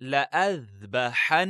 لأذبحنه.